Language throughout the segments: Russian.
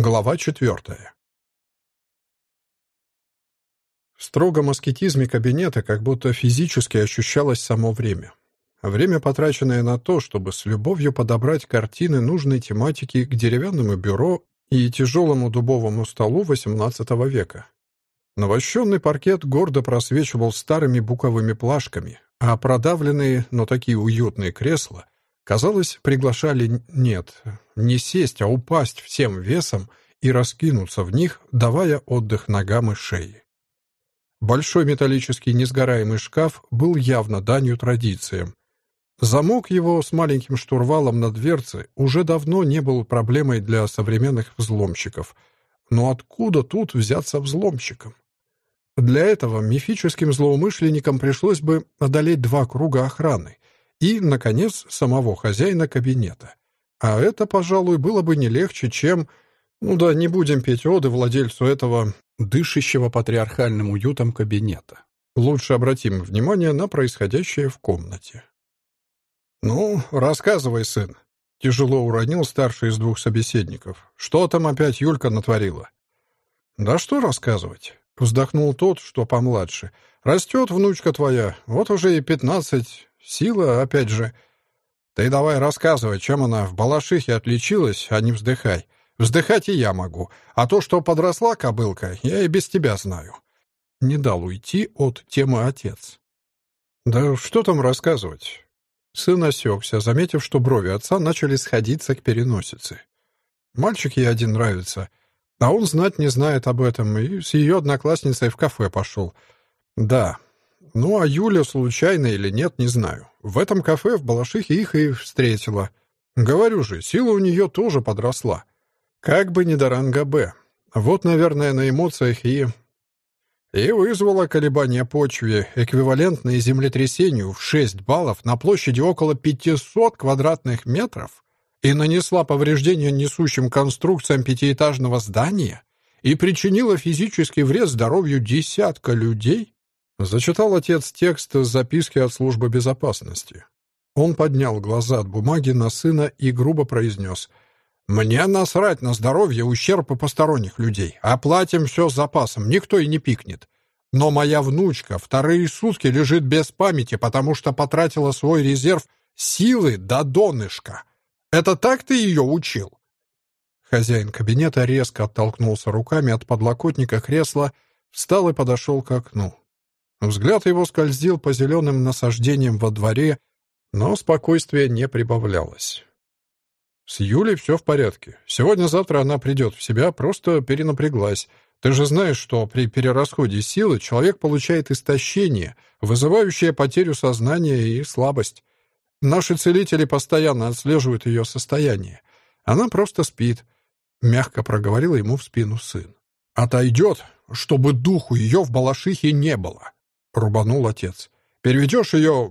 Глава четвертая. В строгом аскетизме кабинета как будто физически ощущалось само время. Время, потраченное на то, чтобы с любовью подобрать картины нужной тематики к деревянному бюро и тяжелому дубовому столу XVIII века. Навощенный паркет гордо просвечивал старыми буковыми плашками, а продавленные, но такие уютные кресла, казалось, приглашали нет, не сесть, а упасть всем весом и раскинуться в них, давая отдых ногам и шее. Большой металлический несгораемый шкаф был явно данью традициям. Замок его с маленьким штурвалом на дверце уже давно не был проблемой для современных взломщиков. Но откуда тут взяться взломщикам? Для этого мифическим злоумышленникам пришлось бы одолеть два круга охраны и, наконец, самого хозяина кабинета. А это, пожалуй, было бы не легче, чем... Ну да, не будем петь оды владельцу этого дышащего патриархальным уютом кабинета. Лучше обратим внимание на происходящее в комнате. «Ну, рассказывай, сын», — тяжело уронил старший из двух собеседников. «Что там опять Юлька натворила?» «Да что рассказывать? Вздохнул тот, что помладше. «Растет внучка твоя, вот уже и пятнадцать. Сила, опять же. Ты давай рассказывай, чем она в Балашихе отличилась, а не вздыхай. Вздыхать и я могу. А то, что подросла кобылка, я и без тебя знаю». Не дал уйти от темы отец. «Да что там рассказывать?» Сын осекся, заметив, что брови отца начали сходиться к переносице. «Мальчик ей один нравится. А он знать не знает об этом и с ее одноклассницей в кафе пошел. Да. Ну, а Юля случайно или нет, не знаю. В этом кафе в Балашихе их и встретила. Говорю же, сила у нее тоже подросла. Как бы не до ранга «Б». Вот, наверное, на эмоциях и... И вызвала колебания почве, эквивалентные землетрясению в 6 баллов на площади около 500 квадратных метров и нанесла повреждения несущим конструкциям пятиэтажного здания и причинила физический вред здоровью десятка людей? Зачитал отец текст записки от службы безопасности. Он поднял глаза от бумаги на сына и грубо произнес «Мне насрать на здоровье, ущерб и посторонних людей. Оплатим все с запасом, никто и не пикнет. Но моя внучка вторые сутки лежит без памяти, потому что потратила свой резерв силы до донышка. Это так ты ее учил?» Хозяин кабинета резко оттолкнулся руками от подлокотника кресла, встал и подошел к окну. Взгляд его скользил по зеленым насаждениям во дворе, но спокойствие не прибавлялось. «С Юлей все в порядке. Сегодня-завтра она придет в себя, просто перенапряглась. Ты же знаешь, что при перерасходе силы человек получает истощение, вызывающее потерю сознания и слабость. Наши целители постоянно отслеживают ее состояние. Она просто спит», — мягко проговорил ему в спину сын. «Отойдет, чтобы духу ее в Балашихе не было», — рубанул отец. «Переведешь ее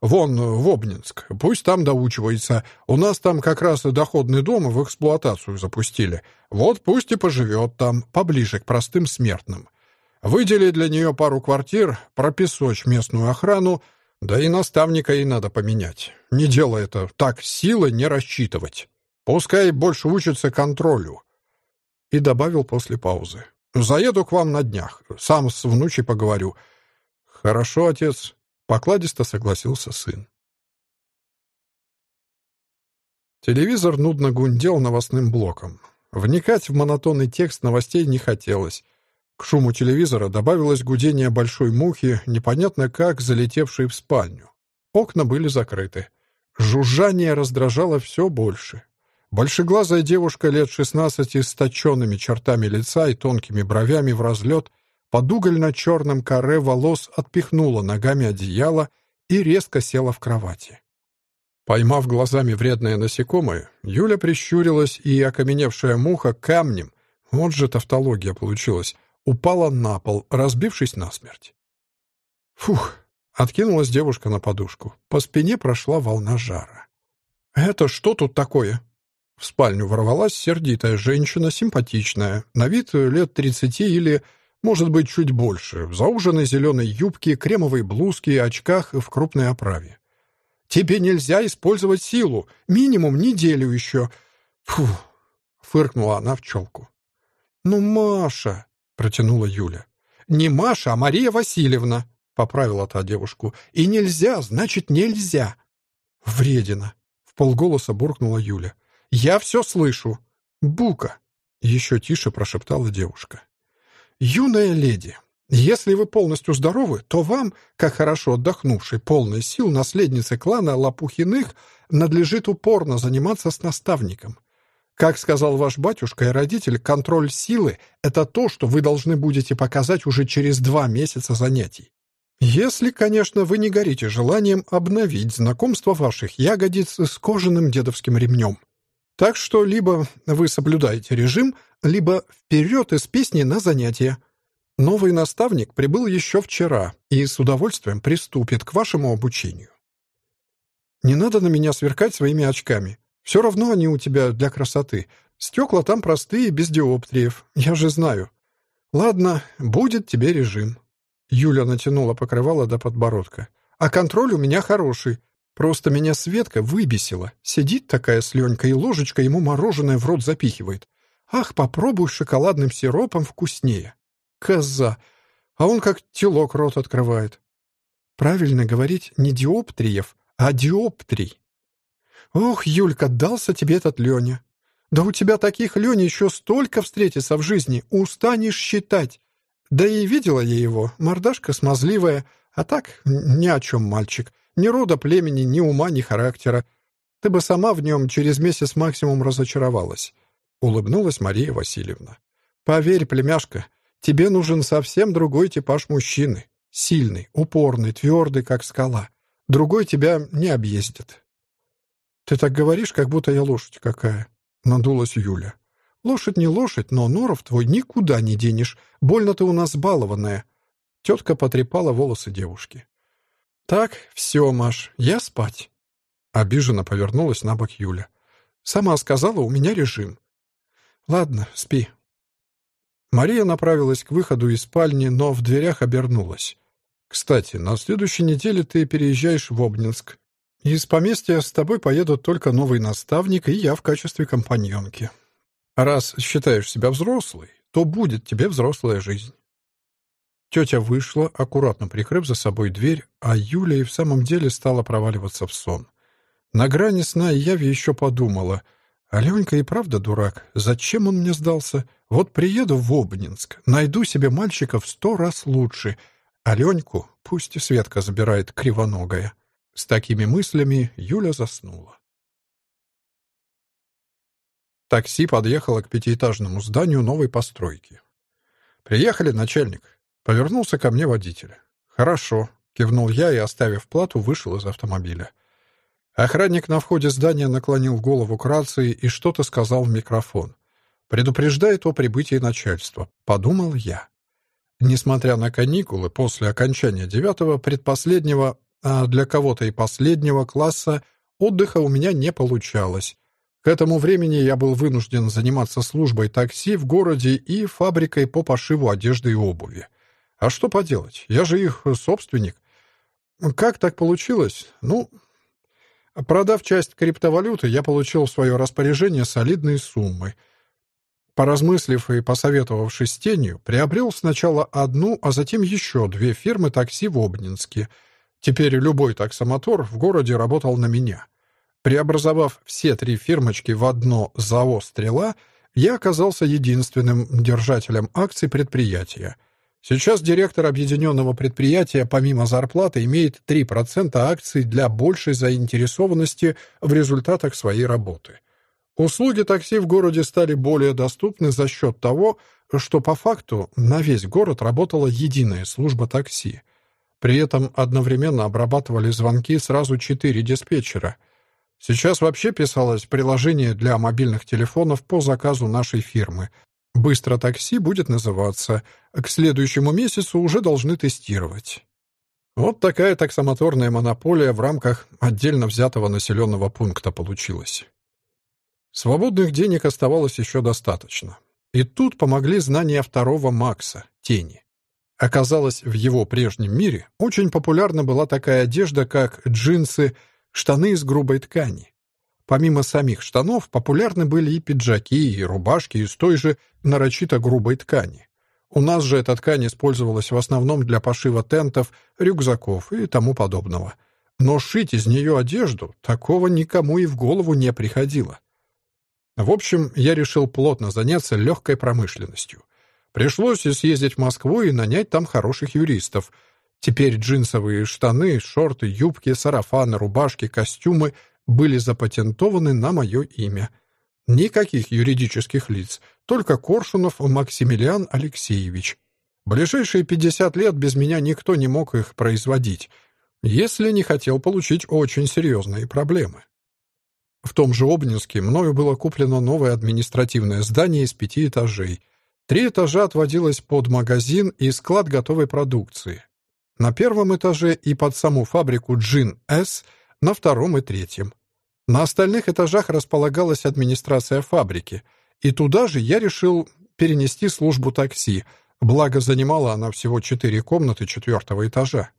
вон в Обнинск, пусть там доучивается. У нас там как раз доходный дом в эксплуатацию запустили. Вот пусть и поживет там, поближе к простым смертным. Выдели для нее пару квартир, пропесочь местную охрану, да и наставника ей надо поменять. Не дело это, так силы не рассчитывать. Пускай больше учится контролю. И добавил после паузы. Заеду к вам на днях, сам с внучей поговорю. Хорошо, отец. Покладисто согласился сын. Телевизор нудно гундел новостным блоком. Вникать в монотонный текст новостей не хотелось. К шуму телевизора добавилось гудение большой мухи, непонятно как залетевшей в спальню. Окна были закрыты. Жужжание раздражало все больше. Большеглазая девушка лет шестнадцати с точенными чертами лица и тонкими бровями в разлет под угольно-черным каре волос отпихнула ногами одеяло и резко села в кровати. Поймав глазами вредное насекомое, Юля прищурилась, и окаменевшая муха камнем, вот же тавтология получилась, упала на пол, разбившись насмерть. Фух, откинулась девушка на подушку. По спине прошла волна жара. «Это что тут такое?» В спальню ворвалась сердитая женщина, симпатичная, на вид лет тридцати или, может быть, чуть больше, в зауженной зеленой юбке, кремовой блузке очках в крупной оправе. «Тебе нельзя использовать силу, минимум неделю еще. Фу, фыркнула она в челку. «Ну, Маша!» — протянула Юля. «Не Маша, а Мария Васильевна!» — поправила та девушку. «И нельзя, значит, нельзя!» «Вредина!» — в полголоса буркнула Юля. «Я все слышу!» «Бука!» — еще тише прошептала девушка. «Юная леди, если вы полностью здоровы, то вам, как хорошо отдохнувшей, полной сил наследницы клана Лопухиных, надлежит упорно заниматься с наставником. Как сказал ваш батюшка и родитель, контроль силы — это то, что вы должны будете показать уже через два месяца занятий. Если, конечно, вы не горите желанием обновить знакомство ваших ягодиц с кожаным дедовским ремнем. Так что либо вы соблюдаете режим, либо вперед из песни на занятия. Новый наставник прибыл еще вчера и с удовольствием приступит к вашему обучению. Не надо на меня сверкать своими очками. Все равно они у тебя для красоты. Стекла там простые, без диоптриев. Я же знаю. Ладно, будет тебе режим. Юля натянула покрывало до подбородка. А контроль у меня хороший. Просто меня Светка выбесила. Сидит такая с Ленькой и ложечкой ему мороженое в рот запихивает. Ах, попробуй шоколадным сиропом вкуснее. Коза. А он как телок рот открывает. Правильно говорить не диоптриев, а диоптрий. Ох, Юлька, дался тебе этот Леня. Да у тебя таких Леня еще столько встретится в жизни, устанешь считать. Да и видела я его, мордашка смазливая, а так ни о чем мальчик. Ни рода племени, ни ума, ни характера. Ты бы сама в нем через месяц максимум разочаровалась. Улыбнулась Мария Васильевна. Поверь, племяшка, тебе нужен совсем другой типаж мужчины. Сильный, упорный, твердый, как скала. Другой тебя не объездит. «Ты так говоришь, как будто я лошадь какая», — надулась Юля. «Лошадь не лошадь, но норов твой никуда не денешь. Больно ты у нас балованная». Тетка потрепала волосы девушки. «Так, все, Маш, я спать». Обиженно повернулась на бок Юля. «Сама сказала, у меня режим». «Ладно, спи». Мария направилась к выходу из спальни, но в дверях обернулась. «Кстати, на следующей неделе ты переезжаешь в Обнинск. Из поместья с тобой поедут только новый наставник и я в качестве компаньонки. Раз считаешь себя взрослой, то будет тебе взрослая жизнь. Тетя вышла, аккуратно прикрыв за собой дверь, а Юля и в самом деле стала проваливаться в сон. На грани сна и яви еще подумала. Аленька и правда дурак. Зачем он мне сдался? Вот приеду в Обнинск, найду себе мальчика в сто раз лучше. Аленьку пусть и Светка забирает кривоногая. С такими мыслями Юля заснула. Такси подъехало к пятиэтажному зданию новой постройки. «Приехали, начальник», — повернулся ко мне водитель. «Хорошо», — кивнул я и, оставив плату, вышел из автомобиля. Охранник на входе здания наклонил голову к рации и что-то сказал в микрофон. «Предупреждает о прибытии начальства», — подумал я. Несмотря на каникулы, после окончания девятого, предпоследнего а для кого-то и последнего класса отдыха у меня не получалось. К этому времени я был вынужден заниматься службой такси в городе и фабрикой по пошиву одежды и обуви. А что поделать? Я же их собственник. Как так получилось? Ну, продав часть криптовалюты, я получил в свое распоряжение солидные суммы. Поразмыслив и посоветовавшись с тенью, приобрел сначала одну, а затем еще две фирмы такси в Обнинске — Теперь любой таксомотор в городе работал на меня. Преобразовав все три фирмочки в одно ЗАО «Стрела», я оказался единственным держателем акций предприятия. Сейчас директор объединенного предприятия помимо зарплаты имеет 3% акций для большей заинтересованности в результатах своей работы. Услуги такси в городе стали более доступны за счет того, что по факту на весь город работала единая служба такси — при этом одновременно обрабатывали звонки сразу четыре диспетчера. Сейчас вообще писалось приложение для мобильных телефонов по заказу нашей фирмы. «Быстро такси» будет называться. К следующему месяцу уже должны тестировать. Вот такая таксомоторная монополия в рамках отдельно взятого населенного пункта получилась. Свободных денег оставалось еще достаточно. И тут помогли знания второго Макса, Тени. Оказалось, в его прежнем мире очень популярна была такая одежда, как джинсы, штаны из грубой ткани. Помимо самих штанов, популярны были и пиджаки, и рубашки из той же нарочито грубой ткани. У нас же эта ткань использовалась в основном для пошива тентов, рюкзаков и тому подобного. Но шить из нее одежду такого никому и в голову не приходило. В общем, я решил плотно заняться легкой промышленностью. Пришлось съездить в Москву и нанять там хороших юристов. Теперь джинсовые штаны, шорты, юбки, сарафаны, рубашки, костюмы были запатентованы на мое имя. Никаких юридических лиц, только Коршунов Максимилиан Алексеевич. Ближайшие 50 лет без меня никто не мог их производить, если не хотел получить очень серьезные проблемы. В том же Обнинске мною было куплено новое административное здание из пяти этажей. Три этажа отводилось под магазин и склад готовой продукции. На первом этаже и под саму фабрику «Джин С», на втором и третьем. На остальных этажах располагалась администрация фабрики, и туда же я решил перенести службу такси, благо занимала она всего четыре комнаты четвертого этажа.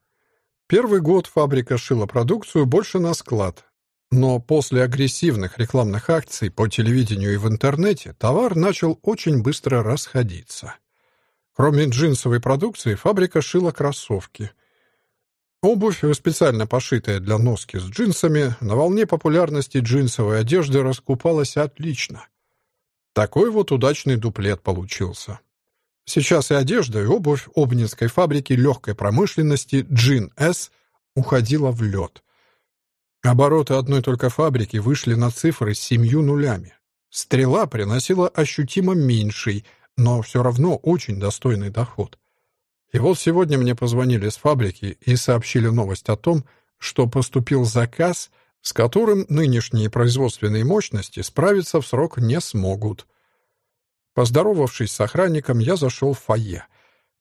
Первый год фабрика шила продукцию больше на склад, но после агрессивных рекламных акций по телевидению и в интернете товар начал очень быстро расходиться. Кроме джинсовой продукции, фабрика шила кроссовки. Обувь, специально пошитая для носки с джинсами, на волне популярности джинсовой одежды раскупалась отлично. Такой вот удачный дуплет получился. Сейчас и одежда, и обувь Обнинской фабрики легкой промышленности «Джин С» уходила в лед. Обороты одной только фабрики вышли на цифры с семью нулями. Стрела приносила ощутимо меньший, но все равно очень достойный доход. И вот сегодня мне позвонили с фабрики и сообщили новость о том, что поступил заказ, с которым нынешние производственные мощности справиться в срок не смогут. Поздоровавшись с охранником, я зашел в фойе.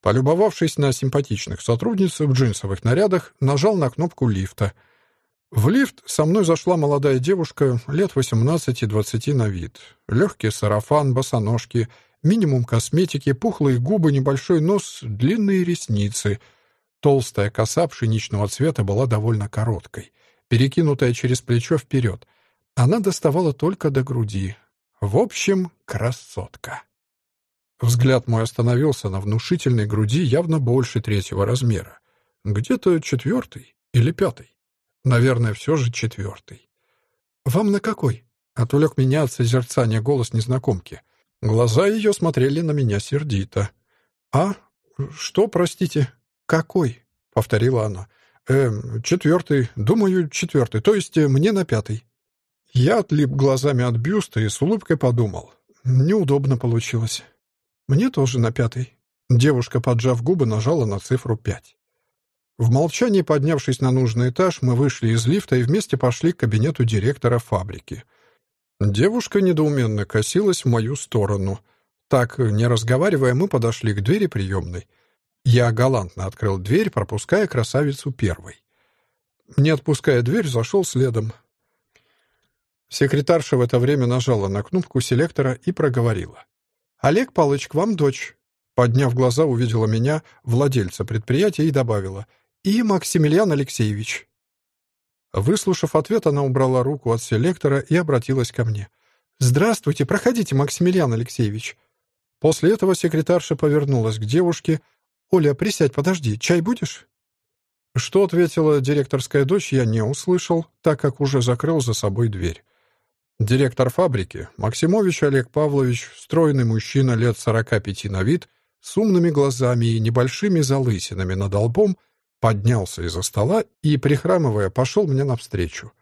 Полюбовавшись на симпатичных сотрудниц в джинсовых нарядах, нажал на кнопку лифта — в лифт со мной зашла молодая девушка, лет 18-20 на вид. Легкий сарафан, босоножки, минимум косметики, пухлые губы, небольшой нос, длинные ресницы. Толстая коса пшеничного цвета была довольно короткой, перекинутая через плечо вперед. Она доставала только до груди. В общем, красотка. Взгляд мой остановился на внушительной груди явно больше третьего размера. Где-то четвертый или пятый. Наверное, все же четвертый. «Вам на какой?» — отвлек меня от созерцания голос незнакомки. Глаза ее смотрели на меня сердито. «А? Что, простите? Какой?» — повторила она. «Э, четвертый. Думаю, четвертый. То есть э, мне на пятый». Я отлип глазами от бюста и с улыбкой подумал. Неудобно получилось. «Мне тоже на пятый». Девушка, поджав губы, нажала на цифру пять. В молчании, поднявшись на нужный этаж, мы вышли из лифта и вместе пошли к кабинету директора фабрики. Девушка недоуменно косилась в мою сторону. Так, не разговаривая, мы подошли к двери приемной. Я галантно открыл дверь, пропуская красавицу первой. Не отпуская дверь, зашел следом. Секретарша в это время нажала на кнопку селектора и проговорила. «Олег Палыч, к вам дочь». Подняв глаза, увидела меня, владельца предприятия, и добавила — и Максимилиан Алексеевич». Выслушав ответ, она убрала руку от селектора и обратилась ко мне. «Здравствуйте, проходите, Максимилиан Алексеевич». После этого секретарша повернулась к девушке. «Оля, присядь, подожди, чай будешь?» Что ответила директорская дочь, я не услышал, так как уже закрыл за собой дверь. Директор фабрики, Максимович Олег Павлович, стройный мужчина лет 45 на вид, с умными глазами и небольшими залысинами над лбом, поднялся из-за стола и, прихрамывая, пошел мне навстречу.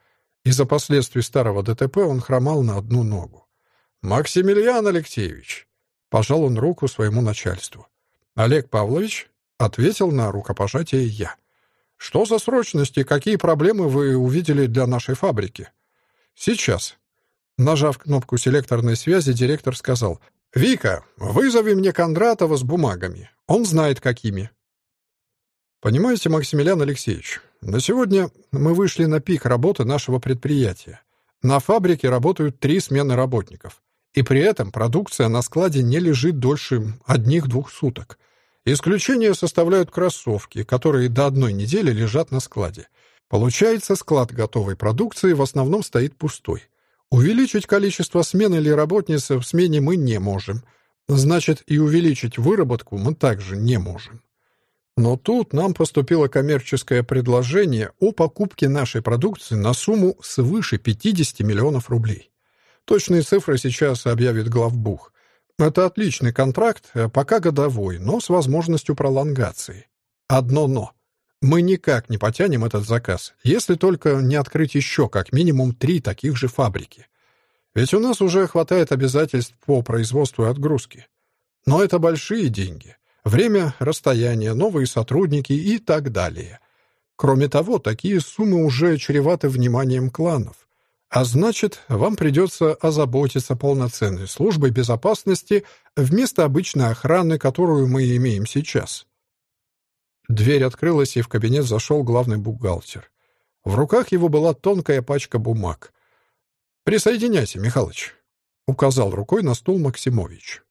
Из-за последствий старого ДТП он хромал на одну ногу. «Максимилиан Алексеевич!» — пожал он руку своему начальству. «Олег Павлович?» — ответил на рукопожатие я. «Что за срочности, какие проблемы вы увидели для нашей фабрики?» «Сейчас». Нажав кнопку селекторной связи, директор сказал, «Вика, вызови мне Кондратова с бумагами. Он знает, какими. Понимаете, Максимилиан Алексеевич, на сегодня мы вышли на пик работы нашего предприятия. На фабрике работают три смены работников. И при этом продукция на складе не лежит дольше одних-двух суток. Исключение составляют кроссовки, которые до одной недели лежат на складе. Получается, склад готовой продукции в основном стоит пустой. Увеличить количество смен или работниц в смене мы не можем. Значит, и увеличить выработку мы также не можем. Но тут нам поступило коммерческое предложение о покупке нашей продукции на сумму свыше 50 миллионов рублей. Точные цифры сейчас объявит главбух. Это отличный контракт, пока годовой, но с возможностью пролонгации. Одно «но». Мы никак не потянем этот заказ, если только не открыть еще как минимум три таких же фабрики. Ведь у нас уже хватает обязательств по производству и отгрузке. Но это большие деньги. Время, расстояние, новые сотрудники и так далее. Кроме того, такие суммы уже чреваты вниманием кланов. А значит, вам придется озаботиться полноценной службой безопасности вместо обычной охраны, которую мы имеем сейчас. Дверь открылась, и в кабинет зашел главный бухгалтер. В руках его была тонкая пачка бумаг. «Присоединяйся, Михалыч», — указал рукой на стул Максимович.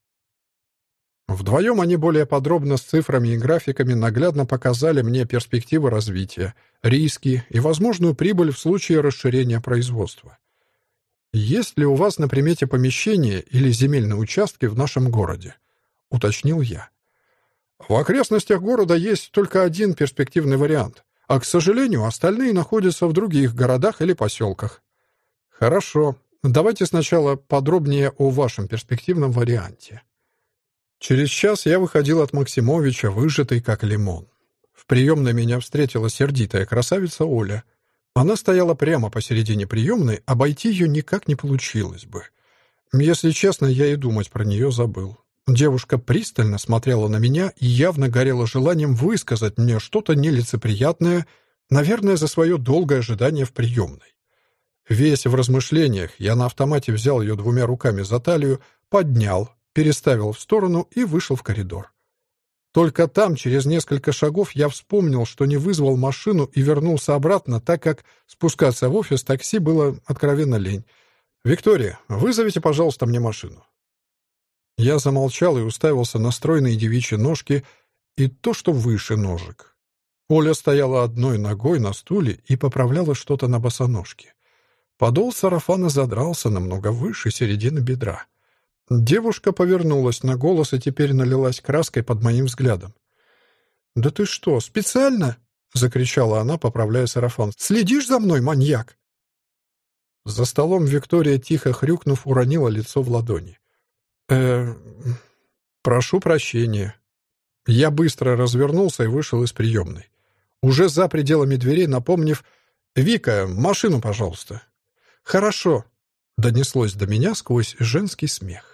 Вдвоем они более подробно с цифрами и графиками наглядно показали мне перспективы развития, риски и возможную прибыль в случае расширения производства. «Есть ли у вас на примете помещение или земельные участки в нашем городе?» — уточнил я. В окрестностях города есть только один перспективный вариант, а, к сожалению, остальные находятся в других городах или поселках. Хорошо. Давайте сначала подробнее о вашем перспективном варианте. Через час я выходил от Максимовича, выжатый как лимон. В приемной меня встретила сердитая красавица Оля. Она стояла прямо посередине приемной, обойти ее никак не получилось бы. Если честно, я и думать про нее забыл. Девушка пристально смотрела на меня и явно горела желанием высказать мне что-то нелицеприятное, наверное, за свое долгое ожидание в приемной. Весь в размышлениях, я на автомате взял ее двумя руками за талию, поднял, переставил в сторону и вышел в коридор. Только там, через несколько шагов, я вспомнил, что не вызвал машину и вернулся обратно, так как спускаться в офис такси было откровенно лень. «Виктория, вызовите, пожалуйста, мне машину». Я замолчал и уставился на стройные девичьи ножки и то, что выше ножек. Оля стояла одной ногой на стуле и поправляла что-то на босоножке. Подол сарафана задрался намного выше середины бедра. Девушка повернулась на голос и теперь налилась краской под моим взглядом. «Да ты что, специально?» — закричала она, поправляя сарафан. «Следишь за мной, маньяк?» За столом Виктория, тихо хрюкнув, уронила лицо в ладони. «Э, прошу прощения». Я быстро развернулся и вышел из приемной. Уже за пределами дверей, напомнив «Вика, машину, пожалуйста». «Хорошо», — донеслось до меня сквозь женский смех.